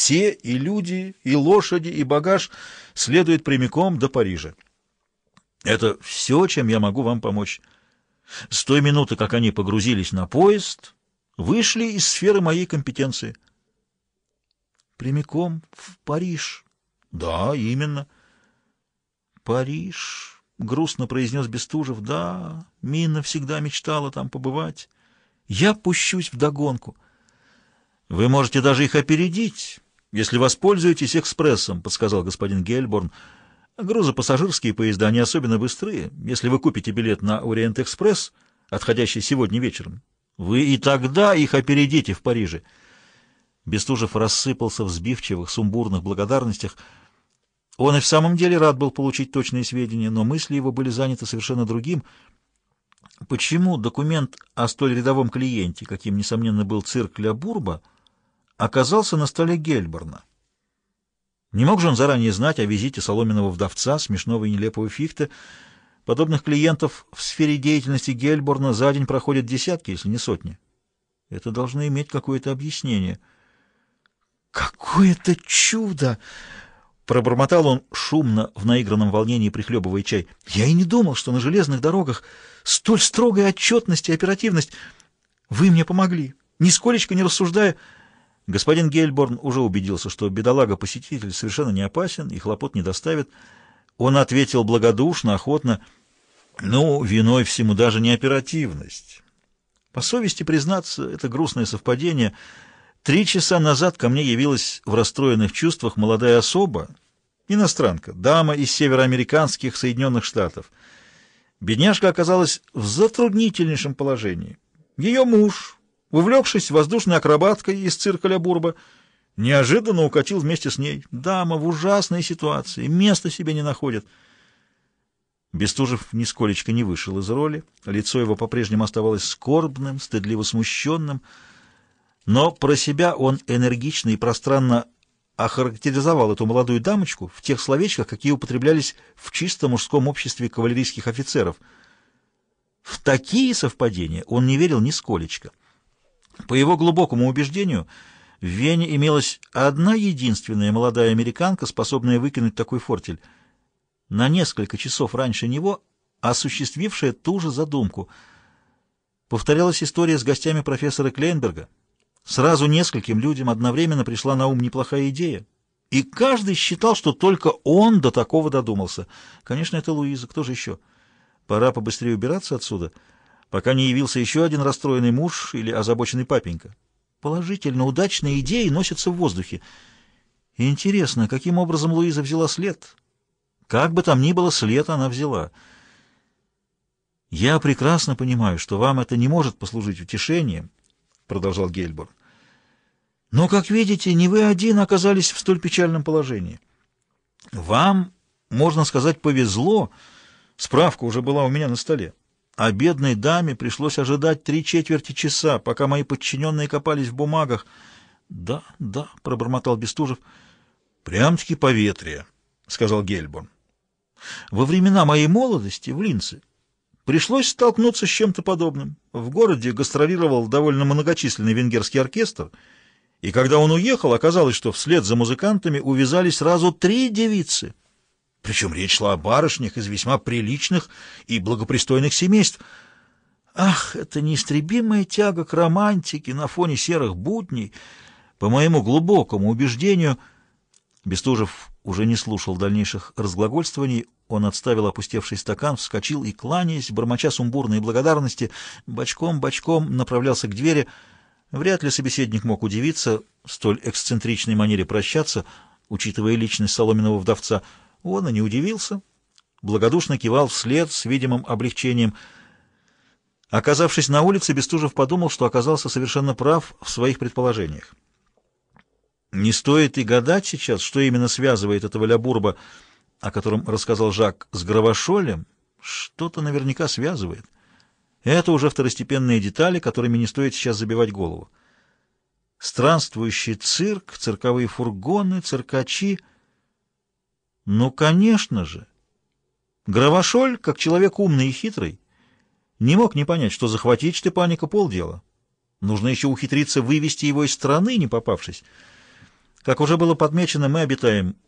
Все, и люди, и лошади, и багаж, следуют прямиком до Парижа. Это все, чем я могу вам помочь. С той минуты, как они погрузились на поезд, вышли из сферы моей компетенции. Прямиком в Париж? Да, именно. Париж, грустно произнес Бестужев. Да, Мина всегда мечтала там побывать. Я пущусь в догонку. Вы можете даже их опередить, если воспользуетесь экспрессом, подсказал господин Гельборн. Грузопассажирские поезда не особенно быстрые. Если вы купите билет на Ориент-экспресс, отходящий сегодня вечером, вы и тогда их опередите в Париже. Бестужев рассыпался в сбивчивых, сумбурных благодарностях. Он и в самом деле рад был получить точные сведения, но мысли его были заняты совершенно другим. Почему документ о столь рядовом клиенте, каким, несомненно, был цирк Ля Бурба, оказался на столе Гельборна? Не мог же он заранее знать о визите соломенного вдовца, смешного и нелепого фихта. Подобных клиентов в сфере деятельности Гельборна за день проходят десятки, если не сотни. Это должно иметь какое-то объяснение. «Какое-то чудо!» — пробормотал он шумно, в наигранном волнении прихлебывая чай. «Я и не думал, что на железных дорогах столь строгая отчетность и оперативность. Вы мне помогли, нисколечко не рассуждая...» Господин Гельборн уже убедился, что бедолага-посетитель совершенно не опасен и хлопот не доставит. Он ответил благодушно, охотно, «Ну, виной всему даже не оперативность. По совести признаться, это грустное совпадение. Три часа назад ко мне явилась в расстроенных чувствах молодая особа, иностранка, дама из североамериканских Соединенных Штатов. Бедняжка оказалась в затруднительнейшем положении. Ее муж, Увлекшись воздушной акробаткой из цирка Бурба, неожиданно укатил вместе с ней. Дама в ужасной ситуации, места себе не находит. Бестужев нисколечко не вышел из роли, лицо его по-прежнему оставалось скорбным, стыдливо смущенным, но про себя он энергично и пространно охарактеризовал эту молодую дамочку в тех словечках, какие употреблялись в чисто мужском обществе кавалерийских офицеров. В такие совпадения он не верил нисколечко. По его глубокому убеждению, в Вене имелась одна единственная молодая американка, способная выкинуть такой фортель. На несколько часов раньше него осуществившая ту же задумку. Повторялась история с гостями профессора Клейнберга. Сразу нескольким людям одновременно пришла на ум неплохая идея. И каждый считал, что только он до такого додумался. Конечно, это Луиза, кто же еще? Пора побыстрее убираться отсюда — пока не явился еще один расстроенный муж или озабоченный папенька. Положительно, удачные идеи носятся в воздухе. интересно, каким образом Луиза взяла след? Как бы там ни было, след она взяла. «Я прекрасно понимаю, что вам это не может послужить утешением», — продолжал Гельбор. «Но, как видите, не вы один оказались в столь печальном положении. Вам, можно сказать, повезло. Справка уже была у меня на столе а бедной даме пришлось ожидать три четверти часа, пока мои подчиненные копались в бумагах. — Да, да, — пробормотал Бестужев. — Прям-таки поветрие, — сказал Гельборн. — Во времена моей молодости в Линце пришлось столкнуться с чем-то подобным. В городе гастролировал довольно многочисленный венгерский оркестр, и когда он уехал, оказалось, что вслед за музыкантами увязались сразу три девицы — причем речь шла о барышнях из весьма приличных и благопристойных семейств. Ах, это неистребимая тяга к романтике на фоне серых будней. По моему глубокому убеждению, Бестужев уже не слушал дальнейших разглагольствований, он отставил опустевший стакан, вскочил и, кланяясь, бормоча сумбурные благодарности, бочком-бочком направлялся к двери. Вряд ли собеседник мог удивиться столь эксцентричной манере прощаться, учитывая личность соломенного вдовца — он и не удивился, благодушно кивал вслед с видимым облегчением. Оказавшись на улице, Бестужев подумал, что оказался совершенно прав в своих предположениях. Не стоит и гадать сейчас, что именно связывает этого Лябурба, о котором рассказал Жак, с Гравошолем. Что-то наверняка связывает. Это уже второстепенные детали, которыми не стоит сейчас забивать голову. Странствующий цирк, цирковые фургоны, циркачи — ну, конечно же. Гравошоль, как человек умный и хитрый, не мог не понять, что захватить Штепаника полдела. Нужно еще ухитриться вывести его из страны, не попавшись. Как уже было подмечено, мы обитаем